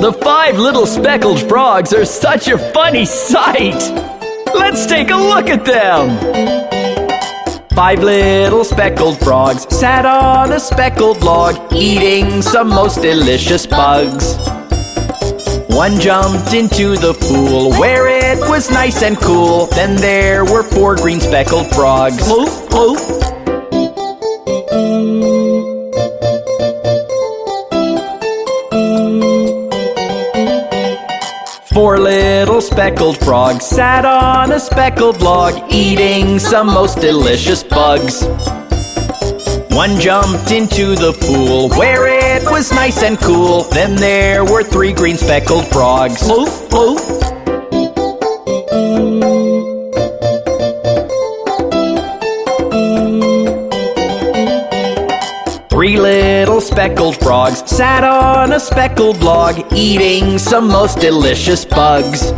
The five little speckled frogs are such a funny sight. Let's take a look at them. Five little speckled frogs sat on a speckled log, eating some most delicious bugs. One jumped into the pool where it was nice and cool. Then there were four green speckled frogs. Floop, floop. Four little speckled frogs sat on a speckled log, eating some most delicious bugs. One jumped into the pool where it was nice and cool. Then there were three green speckled frogs. Floop, floop. Three little speckled frogs sat on a speckled log, eating some most delicious bugs.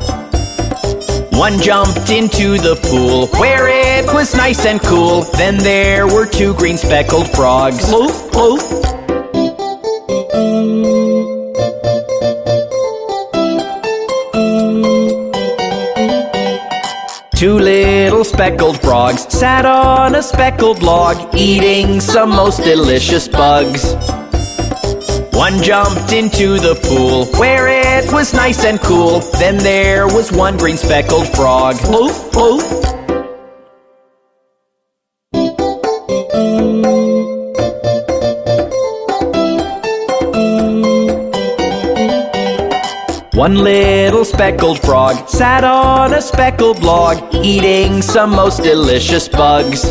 One jumped into the pool where it was nice and cool. Then there were two green speckled frogs. Floop, floop. Two little speckled frogs sat on a speckled log, eating some most delicious bugs. One jumped into the pool where it was nice and cool. Then there was one green speckled frog. Floop, floop. One little speckled frog sat on a speckled log, eating some most delicious bugs.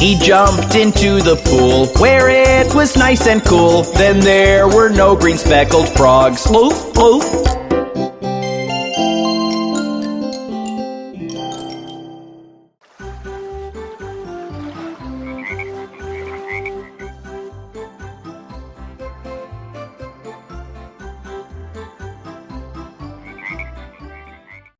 He jumped into the pool where it was nice and cool. Then there were no green speckled frogs. Floop, floop.